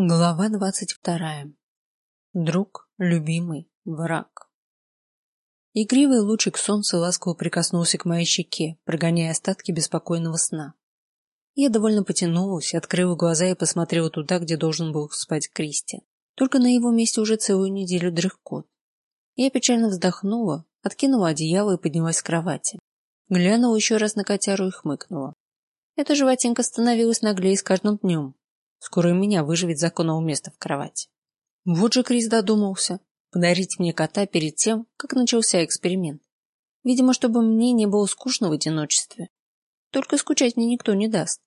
Глава двадцать вторая. Друг, любимый, враг. Игривый лучик солнца ласково прикоснулся к моей щеке, прогоняя остатки беспокойного сна. Я довольно потянулась, открыла глаза и посмотрела туда, где должен был спать Кристи. Только на его месте уже целую неделю дрых кот. Я печально вздохнула, откинула одеяло и поднялась с кровати. Глянула еще раз на котяру и хмыкнула. Эта животинка становилась наглее с каждым днем, Скоро и меня выживет законного места в кровати. Вот же Крис додумался подарить мне кота перед тем, как начался эксперимент. Видимо, чтобы мне не было скучно в одиночестве. Только скучать мне никто не даст.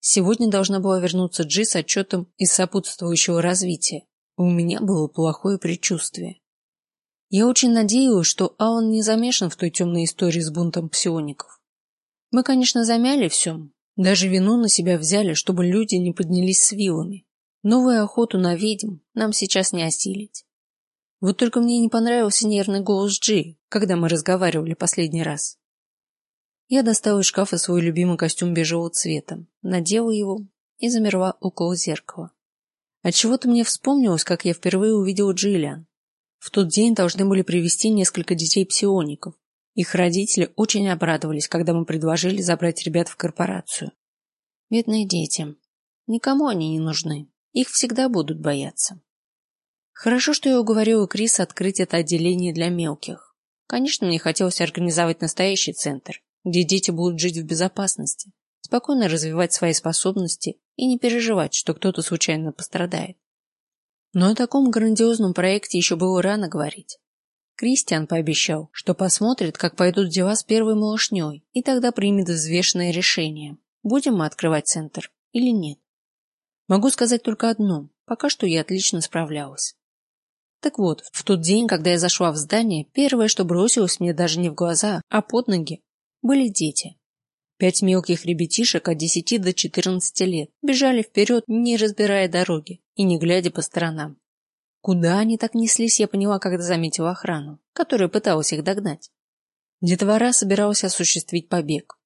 Сегодня должна была вернуться Джи с отчетом из сопутствующего развития. У меня было плохое предчувствие. Я очень надеялась, что Алан не замешан в той темной истории с бунтом псиоников. Мы, конечно, замяли все, даже вину на себя взяли, чтобы люди не поднялись с вилами. Новую охоту на ведьм нам сейчас не осилить. Вот только мне не понравился нервный голос Джи, когда мы разговаривали последний раз. Я достала из шкафа свой любимый костюм бежевого цвета, надела его и замерла около зеркала. Отчего-то мне вспомнилось, как я впервые увидела Джиллиан. В тот день должны были привести несколько детей-псиоников, их родители очень обрадовались, когда мы предложили забрать ребят в корпорацию. Бедные дети. Никому они не нужны. Их всегда будут бояться. Хорошо, что я уговорила Криса открыть это отделение для мелких. Конечно, мне хотелось организовать настоящий центр, где дети будут жить в безопасности, спокойно развивать свои способности и не переживать, что кто-то случайно пострадает. Но о таком грандиозном проекте еще было рано говорить. Кристиан пообещал, что посмотрит, как пойдут дела с первой малышней, и тогда примет взвешенное решение, будем мы открывать центр или нет. Могу сказать только одно: пока что я отлично справлялась. Так вот, в тот день, когда я зашла в здание, первое, что бросилось мне даже не в глаза, а под ноги, были дети. Пять мелких ребятишек от десяти до четырнадцати лет бежали вперед, не разбирая дороги и не глядя по сторонам. Куда они так неслись, я поняла, когда заметила охрану, которая пыталась их догнать. Детвора собиралась осуществить побег.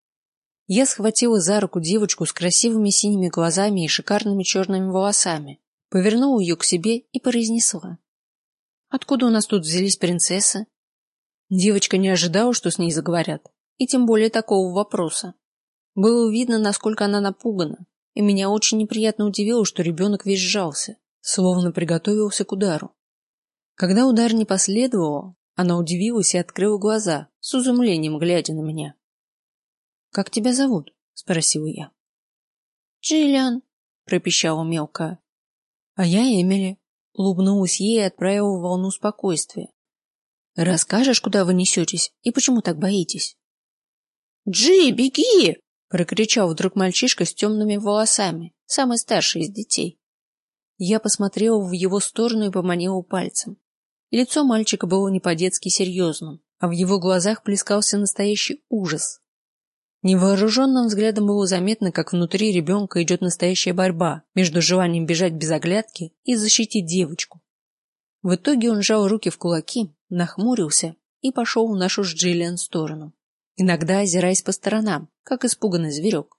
Я схватила за руку девочку с красивыми синими глазами и шикарными черными волосами, повернула ее к себе и произнесла: "Откуда у нас тут взялись принцессы?" Девочка не ожидала, что с ней заговорят, и тем более такого вопроса. Было видно, насколько она напугана, и меня очень неприятно удивило, что ребенок весь сжался словно приготовился к удару. Когда удар не последовал, она удивилась и открыла глаза, с изумлением глядя на меня. Как тебя зовут? спросила я. Джиллиан, пропищала мелкая. А я Эмили. Улыбнулась ей и отправила волну спокойствия. Расскажешь, куда вы несетесь и почему так боитесь? Джи, беги! прокричал вдруг мальчишка с темными волосами, самый старший из детей. Я посмотрела в его сторону и поманила пальцем. Лицо мальчика было не по-детски серьезным, а в его глазах плескался настоящий ужас. Невооруженным взглядом было заметно, как внутри ребенка идет настоящая борьба между желанием бежать без оглядки и защитить девочку. В итоге он сжал руки в кулаки, нахмурился и пошел в нашу с Джиллиан сторону, иногда озираясь по сторонам, как испуганный зверек.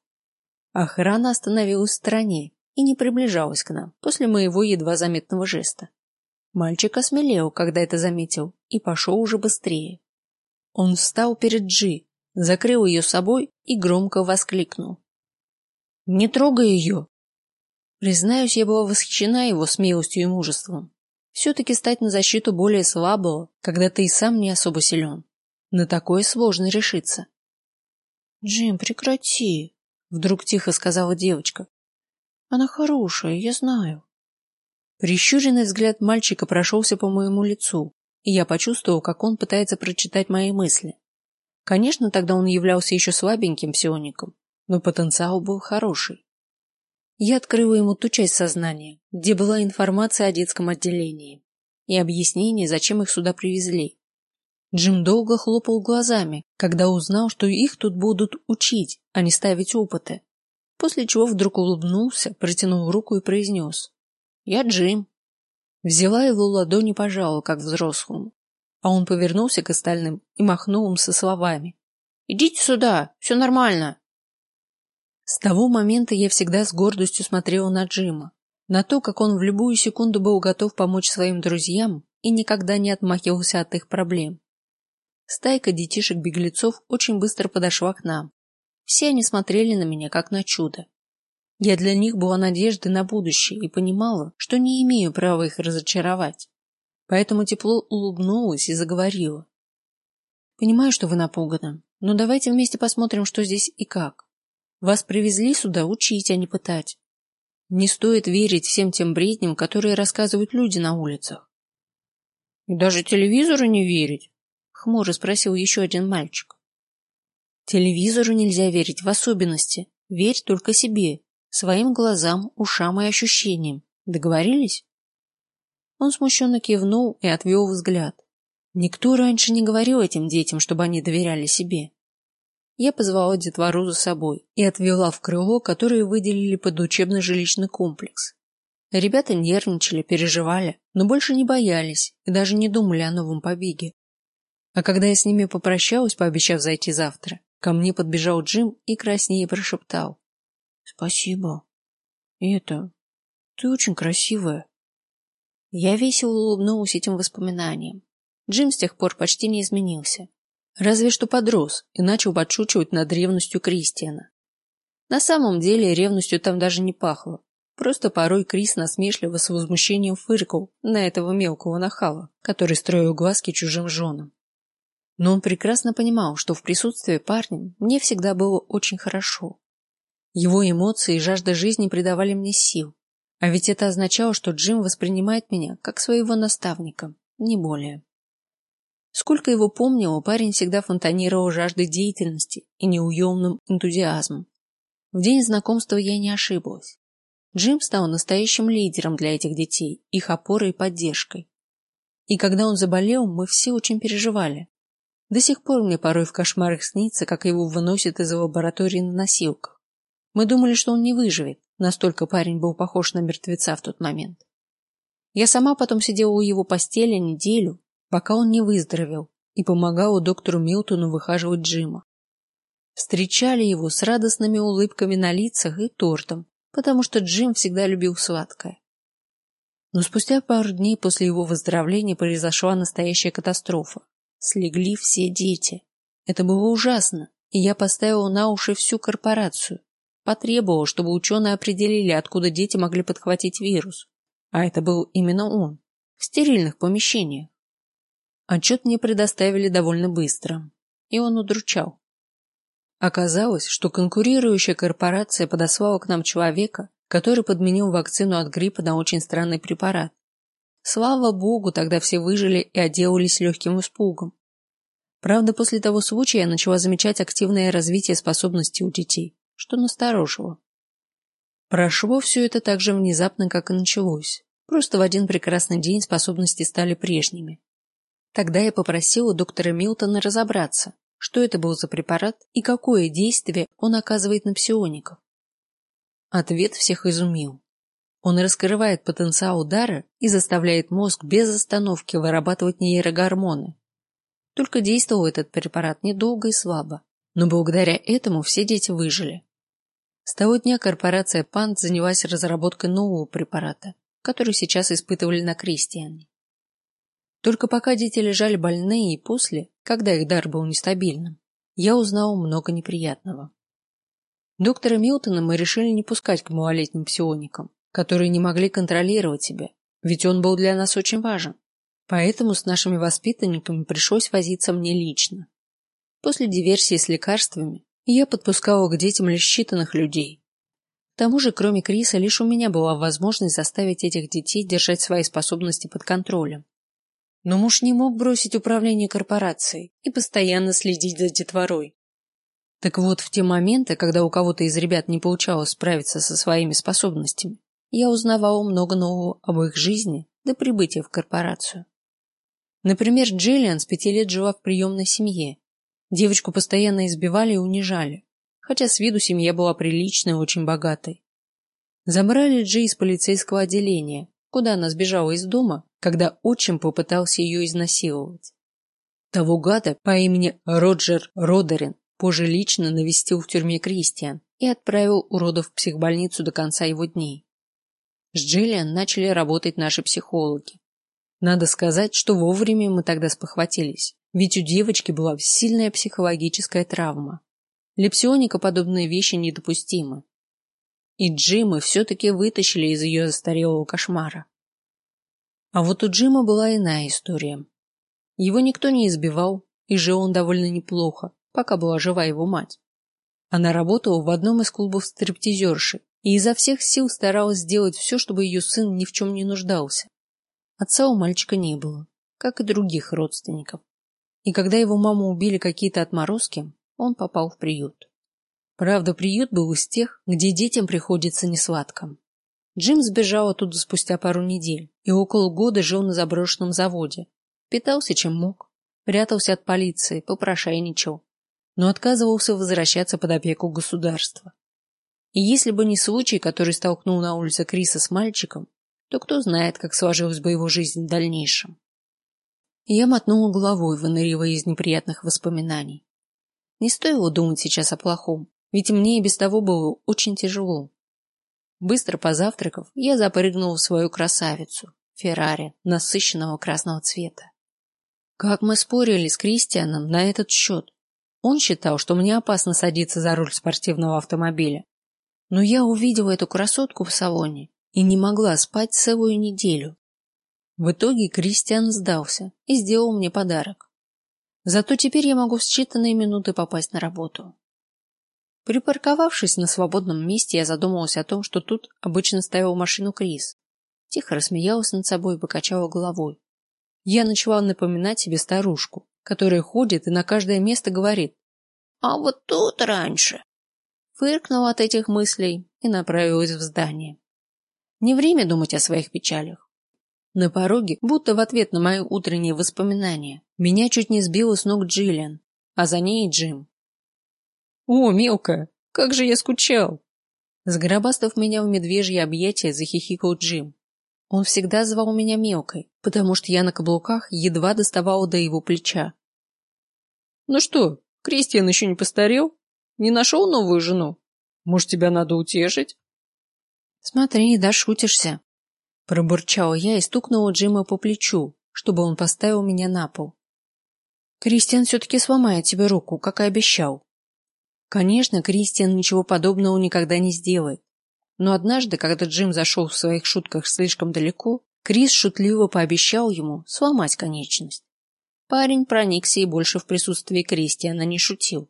Охрана остановилась в стороне и не приближалась к нам после моего едва заметного жеста. Мальчик осмелел, когда это заметил, и пошел уже быстрее. Он встал перед Джи, закрыл ее собой и громко воскликнул: "Не трогай ее!" Признаюсь, я была восхищена его смелостью и мужеством. Все-таки стать на защиту более слабого, когда ты и сам не особо силен. На такое сложно решиться. Джим, прекрати, вдруг тихо сказала девочка, она хорошая, я знаю. Прищуренный взгляд мальчика прошелся по моему лицу, и я почувствовал, как он пытается прочитать мои мысли. Конечно, тогда он являлся еще слабеньким псиоником, но потенциал был хороший. Я открыла ему ту часть сознания, где была информация о детском отделении и объяснение, зачем их сюда привезли. Джим долго хлопал глазами, когда узнал, что их тут будут учить, а не ставить опыты после чего вдруг улыбнулся, протянул руку и произнес. «Я Джим». Взяла его ладонь и пожала, как взрослому. А он повернулся к остальным и махнул им со словами. «Идите сюда, все нормально». С того момента я всегда с гордостью смотрела на Джима. на то, как он в любую секунду был готов помочь своим друзьям и никогда не отмахивался от их проблем. Стайка детишек-беглецов очень быстро подошла к нам. Все они смотрели на меня как на чудо. Я для них была надеждой на будущее и понимала, что не имею права их разочаровать. Поэтому тепло улыбнулась и заговорила. Понимаю, что вы напуганы, но давайте вместе посмотрим, что здесь и как. Вас привезли сюда учить, а не пытать. Не стоит верить всем тем бредням, которые рассказывают люди на улицах. И даже телевизору не верить? Хмуро спросил еще один мальчик. Телевизору нельзя верить в особенности. Верь только себе, своим глазам, ушам и ощущениям. Договорились? Он смущенно кивнул и отвел взгляд. Никто раньше не говорил этим детям, чтобы они доверяли себе. Я позвала детвору за собой и отвела в крыло, которое выделили под учебный жилищный комплекс. Ребята нервничали, переживали, но больше не боялись и даже не думали о новом побеге. А когда я с ними попрощалась, пообещав зайти завтра, ко мне подбежал Джим и краснее прошептал. — Спасибо. И это... Ты очень красивая. Я весело улыбнулась этим воспоминаниям. Джим с тех пор почти не изменился. Разве что подрос и начал подшучивать над ревностью Кристиана. На самом деле ревностью там даже не пахло. Просто порой Крис насмешливо с возмущением фыркал на этого мелкого нахала, который строил глазки чужим женам. Но он прекрасно понимал, что в присутствии парня мне всегда было очень хорошо. Его эмоции и жажда жизни придавали мне сил. А ведь это означало, что Джим воспринимает меня как своего наставника, не более. Сколько его помнила, парень всегда фонтанировал жаждой деятельности и неуемным энтузиазмом. В день знакомства я не ошиблась. Джим стал настоящим лидером для этих детей, их опорой и поддержкой. И когда он заболел, мы все очень переживали. До сих пор мне порой в кошмарах снится, как его выносят из лаборатории на носилках. Мы думали, что он не выживет, настолько парень был похож на мертвеца в тот момент. Я сама потом сидела у его постели неделю, пока он не выздоровел, и помогала доктору Милтону выхаживать Джима. Встречали его с радостными улыбками на лицах и тортом, потому что Джим всегда любил сладкое. Но спустя пару дней после его выздоровления произошла настоящая катастрофа. Слегли все дети. Это было ужасно, и я поставила на уши всю корпорацию. Потребовала, чтобы ученые определили, откуда дети могли подхватить вирус. А это был именно он. В стерильных помещениях. Отчет мне предоставили довольно быстро, и он удручал. Оказалось, что конкурирующая корпорация подослала к нам человека, который подменил вакцину от гриппа на очень странный препарат. Слава богу, тогда все выжили и отделались легким испугом. Правда, после того случая я начала замечать активное развитие способностей у детей, что насторожило. Прошло все это так же внезапно, как и началось. Просто в один прекрасный день способности стали прежними. Тогда я попросила доктора Милтона разобраться, что это был за препарат и какое действие он оказывает на псиоников. Ответ всех изумил. Он раскрывает потенциал удара и заставляет мозг без остановки вырабатывать нейрогормоны. Только действовал этот препарат недолго и слабо, но благодаря этому все дети выжили. С того дня корпорация Пант занялась разработкой нового препарата, который сейчас испытывали на Кристиане. Только пока дети лежали больные и после, когда их дар был нестабильным, я узнал много неприятного. Доктора Милтона мы решили не пускать к малолетним псионикам, которые не могли контролировать себя, ведь он был для нас очень важен. Поэтому с нашими воспитанниками пришлось возиться мне лично. После диверсии с лекарствами я подпускала к детям лишь считанных людей. К тому же, кроме Криса, лишь у меня была возможность заставить этих детей держать свои способности под контролем. Но муж не мог бросить управление корпорацией и постоянно следить за детворой. Так вот, в те моменты, когда у кого-то из ребят не получалось справиться со своими способностями, я узнавала много нового об их жизни до прибытия в корпорацию. Например, Джиллиан с пяти лет жила в приемной семье. Девочку постоянно избивали и унижали, хотя с виду семья была приличной и очень богатой. Забрали Джи из полицейского отделения, куда она сбежала из дома, когда отчим попытался ее изнасиловать. Того гада по имени Роджер Родерин позже лично навестил в тюрьме Кристиан и отправил уродов в психбольницу до конца его дней. С Джиллиан начали работать наши психологи. Надо сказать, что вовремя мы тогда спохватились, ведь у девочки была сильная психологическая травма. Лепсионика подобные вещи недопустимы. И Джима все-таки вытащили из ее застарелого кошмара. А вот у Джима была иная история. Его никто не избивал, и жил он довольно неплохо, пока была жива его мать. Она работала в одном из клубов стриптизерши и изо всех сил старалась сделать все, чтобы ее сын ни в чем не нуждался. Отца у мальчика не было, как и других родственников. И когда его маму убили какие-то отморозки, он попал в приют. Правда, приют был из тех, где детям приходится несладко. Джим сбежал оттуда спустя пару недель и около года жил на заброшенном заводе. Питался чем мог, прятался от полиции, попрошайничал, но отказывался возвращаться под опеку государства. И если бы не случай, который столкнул на улице Криса с мальчиком, то кто знает, как сложилась бы его жизнь в дальнейшем. Я мотнула головой, выныривая из неприятных воспоминаний. Не стоило думать сейчас о плохом, ведь мне и без того было очень тяжело. Быстро позавтракав, я запрыгнул в свою красавицу, Феррари, насыщенного красного цвета. Как мы спорили с Кристианом на этот счет. Он считал, что мне опасно садиться за руль спортивного автомобиля. Но я увидела эту красотку в салоне и не могла спать целую неделю. В итоге Кристиан сдался и сделал мне подарок. Зато теперь я могу в считанные минуты попасть на работу. Припарковавшись на свободном месте, я задумалась о том, что тут обычно ставил машину Крис. Тихо рассмеялась над собой и покачала головой. Я начала напоминать себе старушку, которая ходит и на каждое место говорит: "А вот тут раньше". Фыркнула от этих мыслей и направилась в здание. Не время думать о своих печалях. На пороге, будто в ответ на мои утренние воспоминания, меня чуть не сбила с ног Джиллиан, а за ней Джим. О, мелкая, как же я скучал! Сгробастав меня в медвежье объятия, захихикал Джим. Он всегда звал меня мелкой, потому что я на каблуках едва доставала до его плеча. Ну что, Кристиан еще не постарел? Не нашел новую жену? Может, тебя надо утешить? Смотри, да шутишься. Пробурчала я и стукнула Джима по плечу, чтобы он поставил меня на пол. Кристиан все-таки сломает тебе руку, как и обещал. Конечно, Кристиан ничего подобного никогда не сделает. Но однажды, когда Джим зашел в своих шутках слишком далеко, Крис шутливо пообещал ему сломать конечность. Парень проникся и больше в присутствии Кристиана не шутил.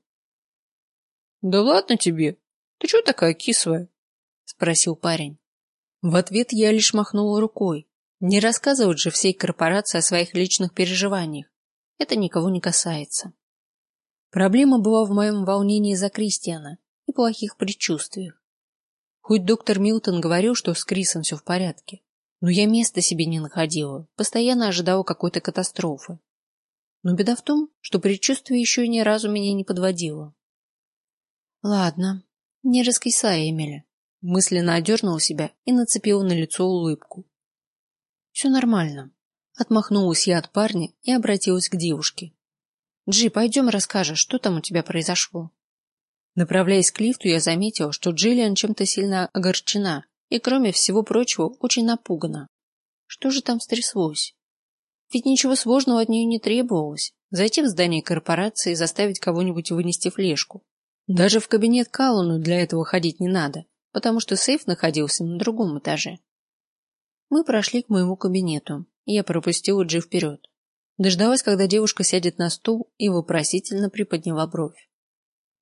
Да ладно тебе. Ты что такая кислая? спросил парень. В ответ я лишь махнула рукой. Не рассказывать же всей корпорации о своих личных переживаниях. Это никого не касается. Проблема была в моем волнении за Кристиана и плохих предчувствиях. Хоть доктор Милтон говорил, что с Крисом все в порядке, но я места себе не находила, постоянно ожидала какой-то катастрофы. Но беда в том, что предчувствие еще ни разу меня не подводило. Ладно, не раскисай, Эмили. Мысленно одернула себя и нацепила на лицо улыбку. Все нормально. Отмахнулась я от парня и обратилась к девушке. Джи, пойдем расскажешь, что там у тебя произошло. Направляясь к лифту, я заметил, что Джиллиан чем-то сильно огорчена и, кроме всего прочего, очень напугана. Что же там стряслось? Ведь ничего сложного от нее не требовалось. Зайти в здание корпорации и заставить кого-нибудь вынести флешку. Даже в кабинет Калуну для этого ходить не надо, потому что сейф находился на другом этаже. Мы прошли к моему кабинету, и я пропустила Джи вперед. Дождалась, когда девушка сядет на стул и вопросительно приподняла бровь.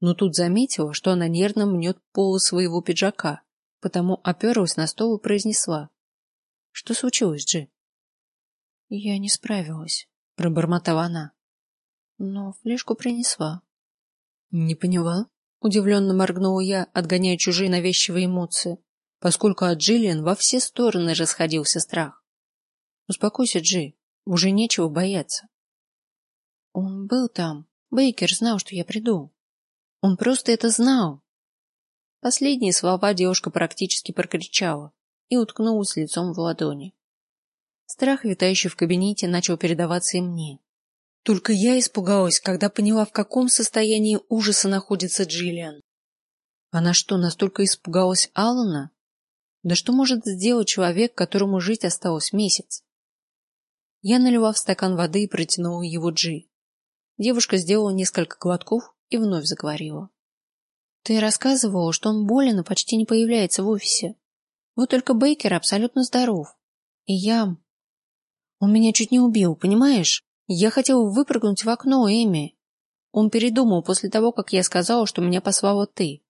Но тут заметила, что она нервно мнет полы своего пиджака, потому оперлась на стол и произнесла: "Что случилось, Джи?" "Я не справилась", пробормотала она. "Но флешку принесла". "Не поняла?" Удивленно моргнула я, отгоняя чужие навязчивые эмоции, поскольку от Джиллиан во все стороны расходился страх. "Успокойся, Джи, уже нечего бояться. Он был там. Бейкер знал, что я приду. Он просто это знал. Последние слова девушка практически прокричала и уткнулась лицом в ладони. Страх, витающий в кабинете, начал передаваться и мне. Только я испугалась, когда поняла, в каком состоянии ужаса находится Джиллиан. Она что, настолько испугалась Алана? Да что может сделать человек, которому жить осталось месяц? Я налила в стакан воды и протянула его Джи. Девушка сделала несколько глотков и вновь заговорила. Ты рассказывала, что он болен и почти не появляется в офисе. Вот только Бейкер абсолютно здоров. И я... Он меня чуть не убил, понимаешь? Я хотела выпрыгнуть в окно, Эми. Он передумал после того, как я сказала, что меня послала ты.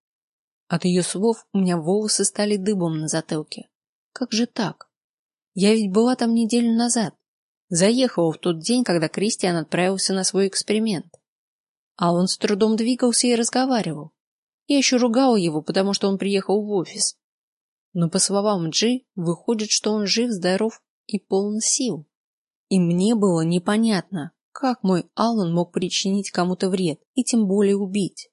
От ее слов у меня волосы стали дыбом на затылке. Как же так? Я ведь была там неделю назад. Заехала в тот день, когда Кристиан отправился на свой эксперимент. А он с трудом двигался и разговаривал. Я еще ругала его, потому что он приехал в офис. Но по словам Джи, выходит, что он жив, здоров и полон сил. И мне было непонятно, как мой Аллан мог причинить кому-то вред и тем более убить.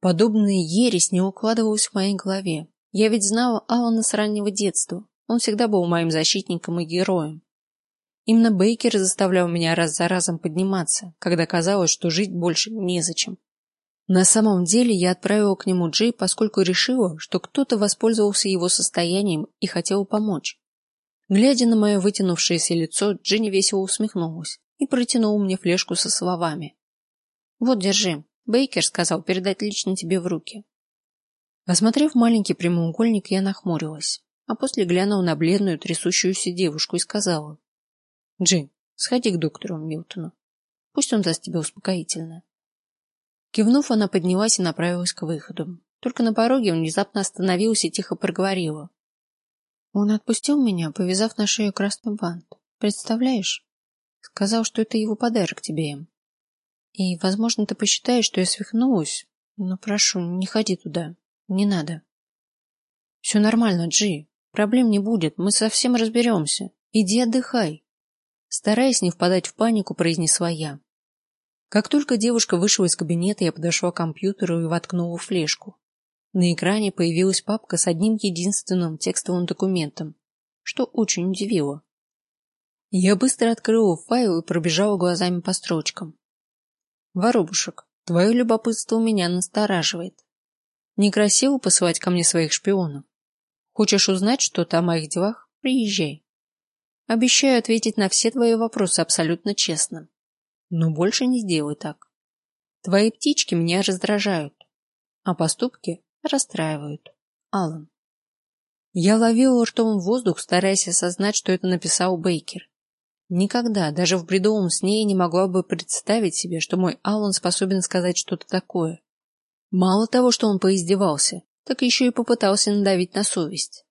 Подобная ересь не укладывалась в моей голове. Я ведь знала Алана с раннего детства. Он всегда был моим защитником и героем. Именно Бейкер заставлял меня раз за разом подниматься, когда казалось, что жить больше незачем. На самом деле я отправила к нему Джей, поскольку решила, что кто-то воспользовался его состоянием и хотел помочь. Глядя на мое вытянувшееся лицо, Джинни весело усмехнулась и протянула мне флешку со словами. «Вот, держи. Бейкер сказал передать лично тебе в руки». Осмотрев маленький прямоугольник, я нахмурилась, а после глянула на бледную трясущуюся девушку и сказала. «Джин, сходи к доктору Милтону. Пусть он даст тебе успокоительное». Кивнув, она поднялась и направилась к выходу. Только на пороге внезапно остановилась и тихо проговорила. Он отпустил меня, повязав на шею красный бант. Представляешь? Сказал, что это его подарок тебе. И, возможно, ты посчитаешь, что я свихнулась, но прошу, не ходи туда. Не надо. Все нормально, Джи. Проблем не будет, мы совсем разберемся. Иди отдыхай. Стараясь не впадать в панику, произнесла я. Как только девушка вышла из кабинета, я подошла к компьютеру и воткнула флешку. На экране появилась папка с одним единственным текстовым документом, что очень удивило. Я быстро открыла файл и пробежала глазами по строчкам. Воробушек, твое любопытство меня настораживает. Некрасиво посылать ко мне своих шпионов. Хочешь узнать что-то о моих делах? Приезжай. Обещаю ответить на все твои вопросы абсолютно честно. Но больше не сделай так. Твои птички меня раздражают, а поступки расстраивают. Алан. Я ловил ртом воздух, стараясь осознать, что это написал Бейкер. Никогда, даже в бредовом сне, я не могла бы представить себе, что мой Алан способен сказать что-то такое. Мало того, что он поиздевался, так еще и попытался надавить на совесть.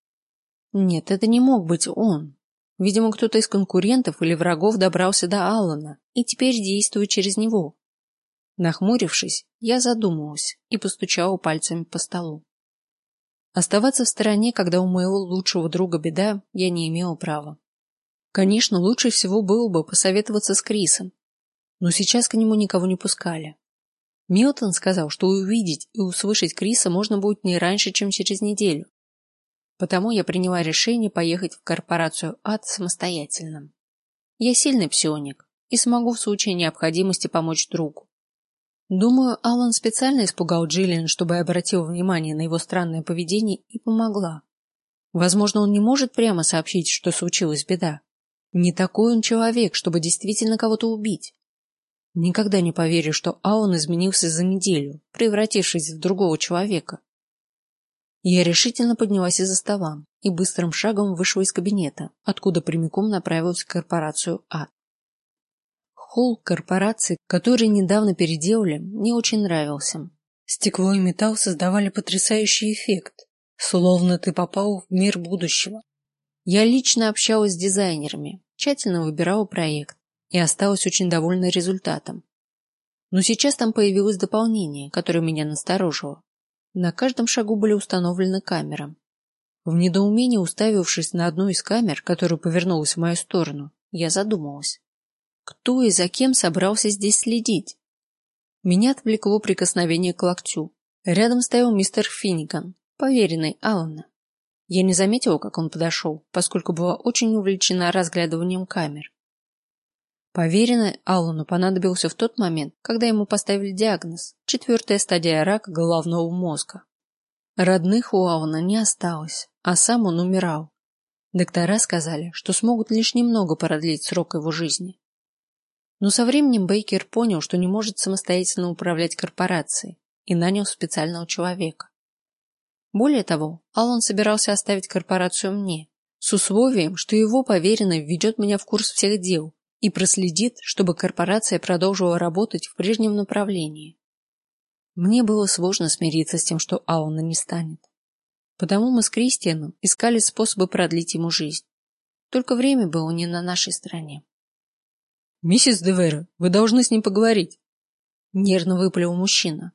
Нет, это не мог быть он. Видимо, кто-то из конкурентов или врагов добрался до Аллана и теперь действует через него. Нахмурившись, я задумалась и постучала пальцами по столу. Оставаться в стороне, когда у моего лучшего друга беда, я не имела права. Конечно, лучше всего было бы посоветоваться с Крисом, но сейчас к нему никого не пускали. Милтон сказал, что увидеть и услышать Криса можно будет не раньше, чем через неделю. Потому я приняла решение поехать в корпорацию АД самостоятельно. Я сильный псионик и смогу в случае необходимости помочь другу. Думаю, Алан специально испугал Джиллиан, чтобы обратил внимание на его странное поведение и помогла. Возможно, он не может прямо сообщить, что случилась беда. Не такой он человек, чтобы действительно кого-то убить. Никогда не поверю, что Алан изменился за неделю, превратившись в другого человека. Я решительно поднялась из-за стола и быстрым шагом вышла из кабинета, откуда прямиком направилась в корпорацию А. Холл корпорации, который недавно переделали, мне очень нравился. Стекло и металл создавали потрясающий эффект, словно ты попал в мир будущего. Я лично общалась с дизайнерами, тщательно выбирала проект и осталась очень довольна результатом. Но сейчас там появилось дополнение, которое меня насторожило. На каждом шагу были установлены камеры. В недоумении уставившись на одну из камер, которая повернулась в мою сторону, я задумалась. Кто и за кем собрался здесь следить? Меня отвлекло прикосновение к локтю. Рядом стоял мистер Финниган, поверенный Алана. Я не заметила, как он подошел, поскольку была очень увлечена разглядыванием камер. Поверенный Аллану понадобился в тот момент, когда ему поставили диагноз – четвертая стадия рака головного мозга. Родных у Алана не осталось, а сам он умирал. Доктора сказали, что смогут лишь немного продлить срок его жизни. Но со временем Бейкер понял, что не может самостоятельно управлять корпорацией и нанял специального человека. Более того, Аллан собирался оставить корпорацию мне, с условием, что его поверенный введет меня в курс всех дел и проследит, чтобы корпорация продолжила работать в прежнем направлении. Мне было сложно смириться с тем, что Алана не станет. Потому мы с Кристианом искали способы продлить ему жизнь. Только время было не на нашей стороне. Миссис Девера, вы должны с ним поговорить. Нервно выпалил мужчина.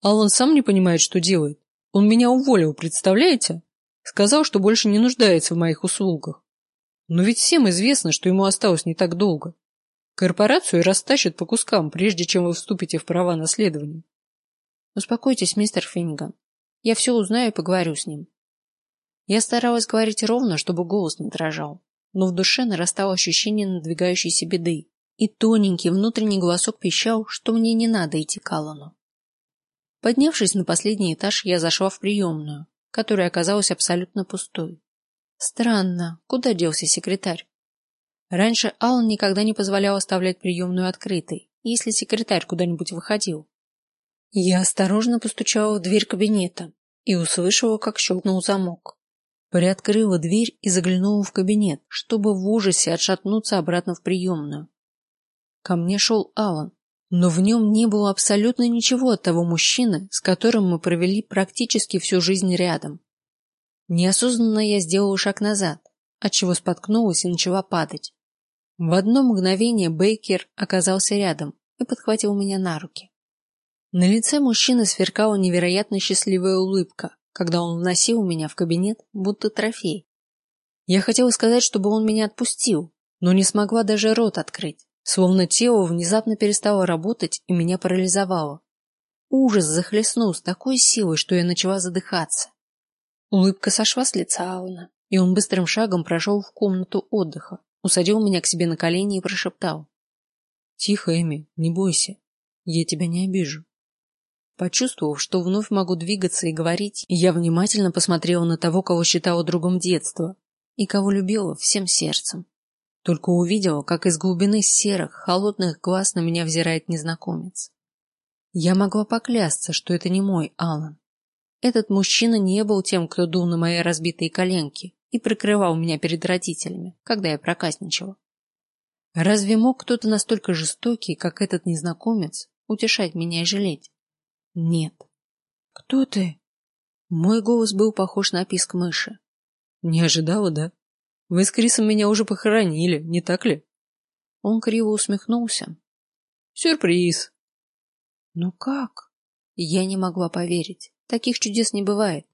Алан сам не понимает, что делает. Он меня уволил, представляете? Сказал, что больше не нуждается в моих услугах. Но ведь всем известно, что ему осталось не так долго. Корпорацию растащат по кускам, прежде чем вы вступите в права наследования. Успокойтесь, мистер Финниган. Я все узнаю и поговорю с ним. Я старалась говорить ровно, чтобы голос не дрожал, но в душе нарастало ощущение надвигающейся беды, и тоненький внутренний голосок пищал, что мне не надо идти к Аллану. Поднявшись на последний этаж, я зашла в приемную, которая оказалась абсолютно пустой. Странно, куда делся секретарь? Раньше Аллан никогда не позволял оставлять приемную открытой, если секретарь куда-нибудь выходил. Я осторожно постучала в дверь кабинета и услышала, как щелкнул замок. Приоткрыла дверь и заглянула в кабинет, чтобы в ужасе отшатнуться обратно в приемную. Ко мне шел Алан, но в нем не было абсолютно ничего от того мужчины, с которым мы провели практически всю жизнь рядом. Неосознанно я сделала шаг назад, отчего споткнулась и начала падать. В одно мгновение Бейкер оказался рядом и подхватил меня на руки. На лице мужчины сверкала невероятно счастливая улыбка, когда он вносил меня в кабинет, будто трофей. Я хотела сказать, чтобы он меня отпустил, но не смогла даже рот открыть, словно тело внезапно перестало работать и меня парализовало. Ужас захлестнул с такой силой, что я начала задыхаться. Улыбка сошла с лица Алана, и он быстрым шагом прошел в комнату отдыха, усадил меня к себе на колени и прошептал: "Тихо, Эми, не бойся, я тебя не обижу". Почувствовав, что вновь могу двигаться и говорить, я внимательно посмотрела на того, кого считала другом детства и кого любила всем сердцем. Только увидела, как из глубины серых, холодных глаз на меня взирает незнакомец. Я могла поклясться, что это не мой Алан. Этот мужчина не был тем, кто дул на мои разбитые коленки и прикрывал меня перед родителями, когда я проказничала. Разве мог кто-то настолько жестокий, как этот незнакомец, утешать меня и жалеть? Нет. Кто ты? Мой голос был похож на писк мыши. Не ожидала, да? Вы с Крисом меня уже похоронили, не так ли? Он криво усмехнулся. Сюрприз. Ну как? Я не могла поверить. Таких чудес не бывает.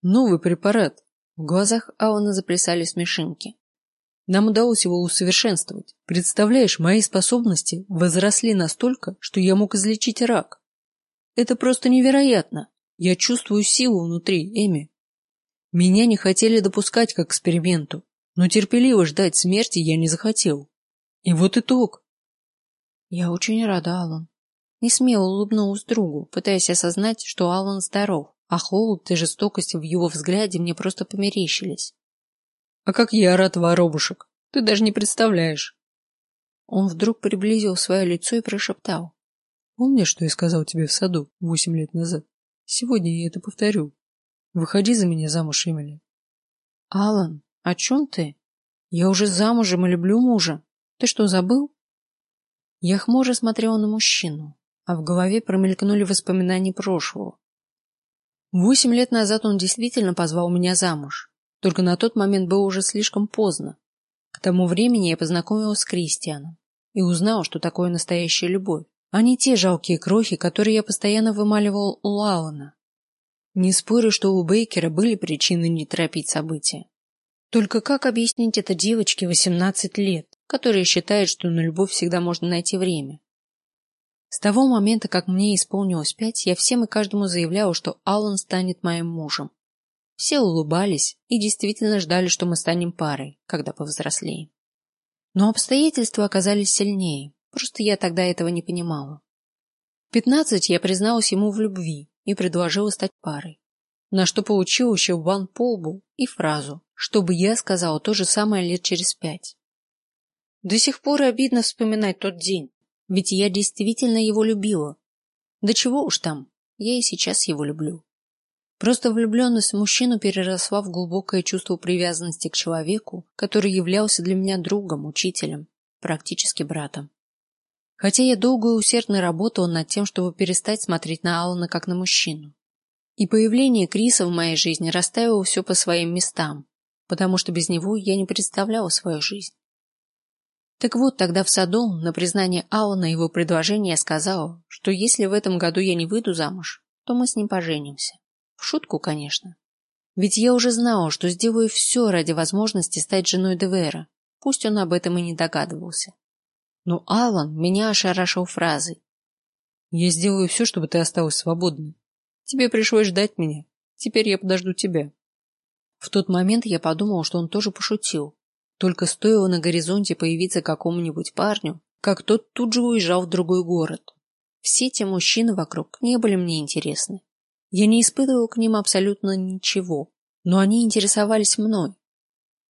Новый препарат. В глазах Алана заплясали смешинки. Нам удалось его усовершенствовать. Представляешь, мои способности возросли настолько, что я мог излечить рак. Это просто невероятно. Я чувствую силу внутри, Эми. Меня не хотели допускать к эксперименту, но терпеливо ждать смерти я не захотел. И вот итог. Я очень рада, Алан. Не смело улыбнулась другу, пытаясь осознать, что Алан здоров, а холод и жестокость в его взгляде мне просто померещились. А как я рад воробушек, ты даже не представляешь. Он вдруг приблизил свое лицо и прошептал: "Помнишь, что я сказал тебе в саду восемь лет назад? Сегодня я это повторю. Выходи за меня замуж, Эмили". Алан, о чем ты? Я уже замужем и люблю мужа. Ты что забыл? Я хмуро смотрела на мужчину а в голове промелькнули воспоминания прошлого. Восемь лет назад он действительно позвал меня замуж, только на тот момент было уже слишком поздно. К тому времени я познакомилась с Кристианом и узнала, что такое настоящая любовь, а не те жалкие крохи, которые я постоянно вымаливал у Лауна. Не спорю, что у Бейкера были причины не торопить события. Только как объяснить это девочке 18 лет, которая считает, что на любовь всегда можно найти время? С того момента, как мне исполнилось пять, я всем и каждому заявляла, что Аллан станет моим мужем. Все улыбались и действительно ждали, что мы станем парой, когда повзрослеем. Но обстоятельства оказались сильнее, просто я тогда этого не понимала. Пятнадцать я призналась ему в любви, и предложила стать парой. На что получил еще ван полбу и фразу, чтобы я сказала то же самое лет через пять. До сих пор обидно вспоминать тот день, ведь я действительно его любила. Да чего уж там, я и сейчас его люблю. Просто влюбленность в мужчину переросла в глубокое чувство привязанности к человеку, который являлся для меня другом, учителем, практически братом. Хотя я долго и усердно работала над тем, чтобы перестать смотреть на Алана как на мужчину. И появление Криса в моей жизни расставило все по своим местам, потому что без него я не представляла свою жизнь. Так вот, тогда в саду на признание Алана его предложения я сказала, что если в этом году я не выйду замуж, то мы с ним поженимся. В шутку, конечно. Ведь я уже знала, что сделаю все ради возможности стать женой Девера, пусть он об этом и не догадывался. Но Алан меня ошарашил фразой. «Я сделаю все, чтобы ты осталась свободной. Тебе пришлось ждать меня. Теперь я подожду тебя». В тот момент я подумал, что он тоже пошутил. Только стоило на горизонте появиться какому-нибудь парню, как тот тут же уезжал в другой город. Все те мужчины вокруг не были мне интересны. Я не испытывал к ним абсолютно ничего, но они интересовались мной.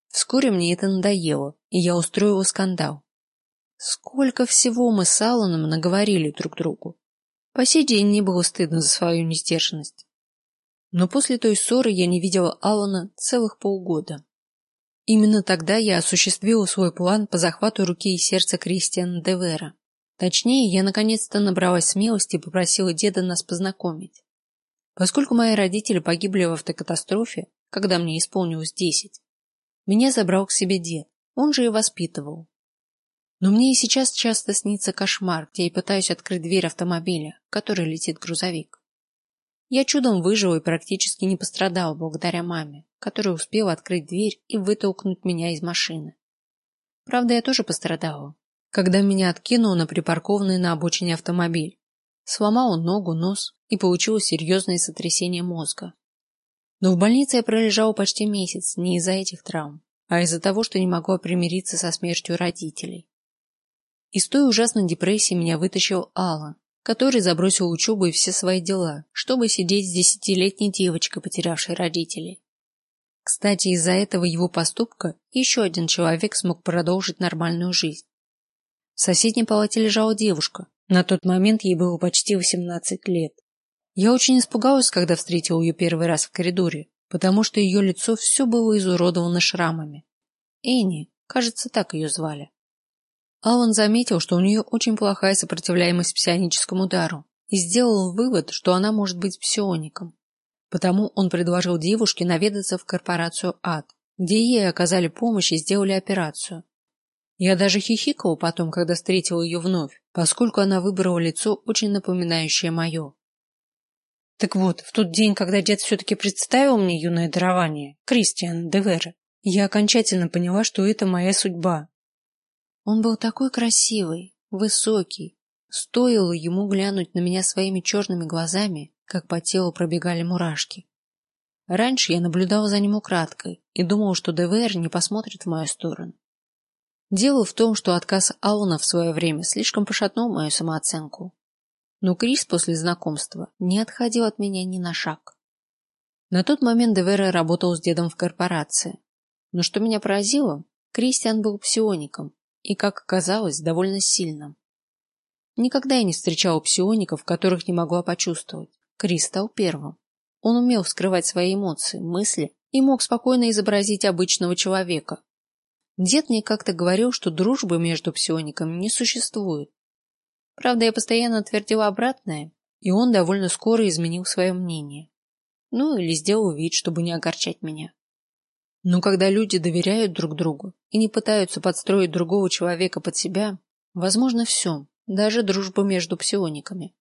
Вскоре мне это надоело, и я устроила скандал. Сколько всего мы с Алланом наговорили друг другу. По сей день не было стыдно за свою несдержанность. Но после той ссоры я не видела Аллана целых полгода. Именно тогда я осуществила свой план по захвату руки и сердца Кристиана Девера. Точнее, я наконец-то набралась смелости и попросила деда нас познакомить. Поскольку мои родители погибли в автокатастрофе, когда мне исполнилось десять, меня забрал к себе дед, он же и воспитывал. Но мне и сейчас часто снится кошмар, где я пытаюсь открыть дверь автомобиля, который летит грузовик. Я чудом выжил и практически не пострадал благодаря маме, которая успела открыть дверь и вытолкнуть меня из машины. Правда, я тоже пострадала, когда меня откинуло на припаркованный на обочине автомобиль. Сломал ногу, нос и получил серьезное сотрясение мозга. Но в больнице я пролежал почти месяц не из-за этих травм, а из-за того, что не могла примириться со смертью родителей. Из той ужасной депрессии меня вытащил Алан, который забросил учебу и все свои дела, чтобы сидеть с десятилетней девочкой, потерявшей родителей. Кстати, из-за этого его поступка еще один человек смог продолжить нормальную жизнь. В соседней палате лежала девушка, на тот момент ей было почти 18 лет. Я очень испугалась, когда встретила ее первый раз в коридоре, потому что ее лицо все было изуродовано шрамами. Энни, кажется, так ее звали. Алан заметил, что у нее очень плохая сопротивляемость псионическому удару, и сделал вывод, что она может быть псиоником. Потому он предложил девушке наведаться в корпорацию Ад, где ей оказали помощь и сделали операцию. Я даже хихикал потом, когда встретил ее вновь, поскольку она выбрала лицо, очень напоминающее мое. Так вот, в тот день, когда дед все-таки представил мне юное дарование, Кристиан Девера, я окончательно поняла, что это моя судьба. Он был такой красивый, высокий. Стоило ему глянуть на меня своими черными глазами, как по телу пробегали мурашки. Раньше я наблюдал за ним украдкой и думал, что ДВР не посмотрит в мою сторону. Дело в том, что отказ Алана в свое время слишком пошатнул мою самооценку. Но Крис после знакомства не отходил от меня ни на шаг. На тот момент Девера работал с дедом в корпорации. Но что меня поразило, Кристиан был псиоником и, как оказалось, довольно сильным. Никогда я не встречал псиоников, которых не могла почувствовать. Крис стал первым. Он умел скрывать свои эмоции, мысли и мог спокойно изобразить обычного человека, Дед мне как-то говорил, что дружбы между псиониками не существует. Правда, я постоянно твердила обратное, и он довольно скоро изменил свое мнение. Ну или сделал вид, чтобы не огорчать меня. Но когда люди доверяют друг другу и не пытаются подстроить другого человека под себя, возможно все, даже дружба между псиониками.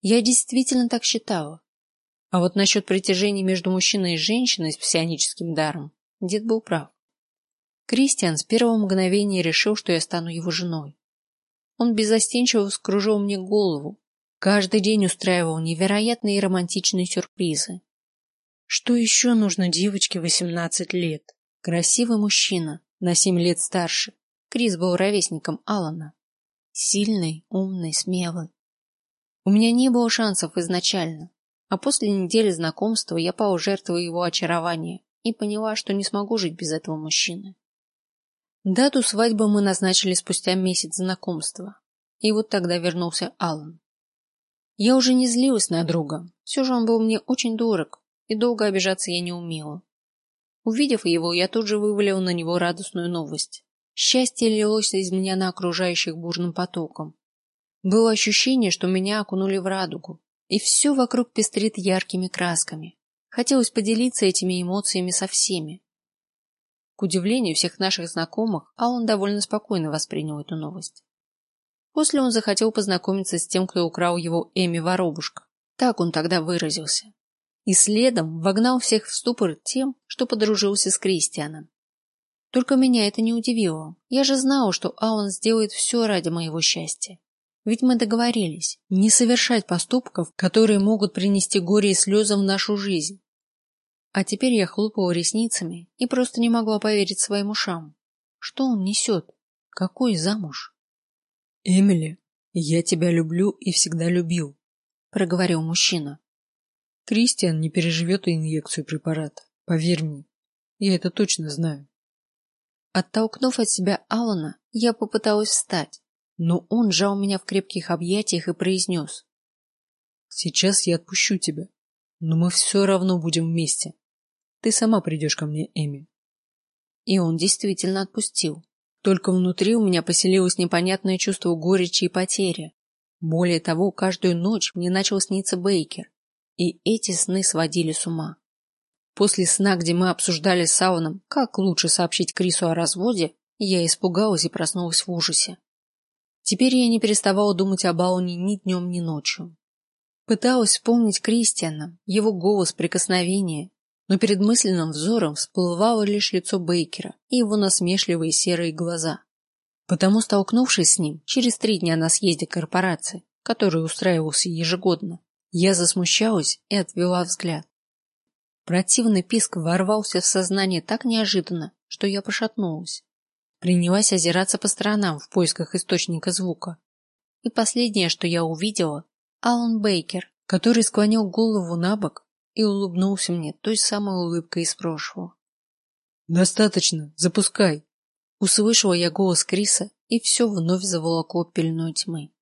Я действительно так считала. А вот насчет притяжения между мужчиной и женщиной с псионическим даром дед был прав. Кристиан с первого мгновения решил, что я стану его женой. Он безостенчиво вскружил мне голову, каждый день устраивал невероятные романтичные сюрпризы. Что еще нужно девочке восемнадцать лет? Красивый мужчина, на семь лет старше. Крис был ровесником Алана. Сильный, умный, смелый. У меня не было шансов изначально, А после недели знакомства я жертвой его очарования и поняла, что не смогу жить без этого мужчины. Дату свадьбы мы назначили спустя месяц знакомства. И вот тогда вернулся Аллан. Я уже не злилась на друга, все же он был мне очень дорог, и долго обижаться я не умела. Увидев его, я тут же вывалила на него радостную новость. Счастье лилось из меня на окружающих бурным потоком. Было ощущение, что меня окунули в радугу, и все вокруг пестрит яркими красками. Хотелось поделиться этими эмоциями со всеми. К удивлению всех наших знакомых, Аллан довольно спокойно воспринял эту новость. После он захотел познакомиться с тем, кто украл его Эми воробушка. Так он тогда выразился. И следом вогнал всех в ступор тем, что подружился с Кристианом. Только меня это не удивило. Я же знала, что Алан сделает все ради моего счастья. Ведь мы договорились не совершать поступков, которые могут принести горе и слезы в нашу жизнь. А теперь я хлопала ресницами и просто не могла поверить своим ушам. Что он несет? Какой замуж? Эмили, я тебя люблю и всегда любил, проговорил мужчина. Кристиан не переживет инъекцию препарата, поверь мне. Я это точно знаю. Оттолкнув от себя Алана, я попыталась встать, но он сжал меня в крепких объятиях и произнес. Сейчас я отпущу тебя, но мы все равно будем вместе. Ты сама придешь ко мне, Эми. И он действительно отпустил. Только внутри у меня поселилось непонятное чувство горечи и потери. Более того, каждую ночь мне начал сниться Бейкер, и эти сны сводили с ума. После сна, где мы обсуждали с Сауном, как лучше сообщить Крису о разводе, я испугалась и проснулась в ужасе. Теперь я не переставала думать об Ауне ни днем, ни ночью. Пыталась вспомнить Кристиана, его голос, прикосновение, но перед мысленным взором всплывало лишь лицо Бейкера и его насмешливые серые глаза. Потому, столкнувшись с ним через три дня на съезде корпорации, который устраивался ежегодно, я засмущалась и отвела взгляд. Противный писк ворвался в сознание так неожиданно, что я пошатнулась. Принялась озираться по сторонам в поисках источника звука. И последнее, что я увидела, Алан Бейкер, который склонил голову на бок и улыбнулся мне той самой улыбкой из прошлого. Достаточно, запускай. Услышала я голос Криса, и все вновь заволокло пеленой тьмы.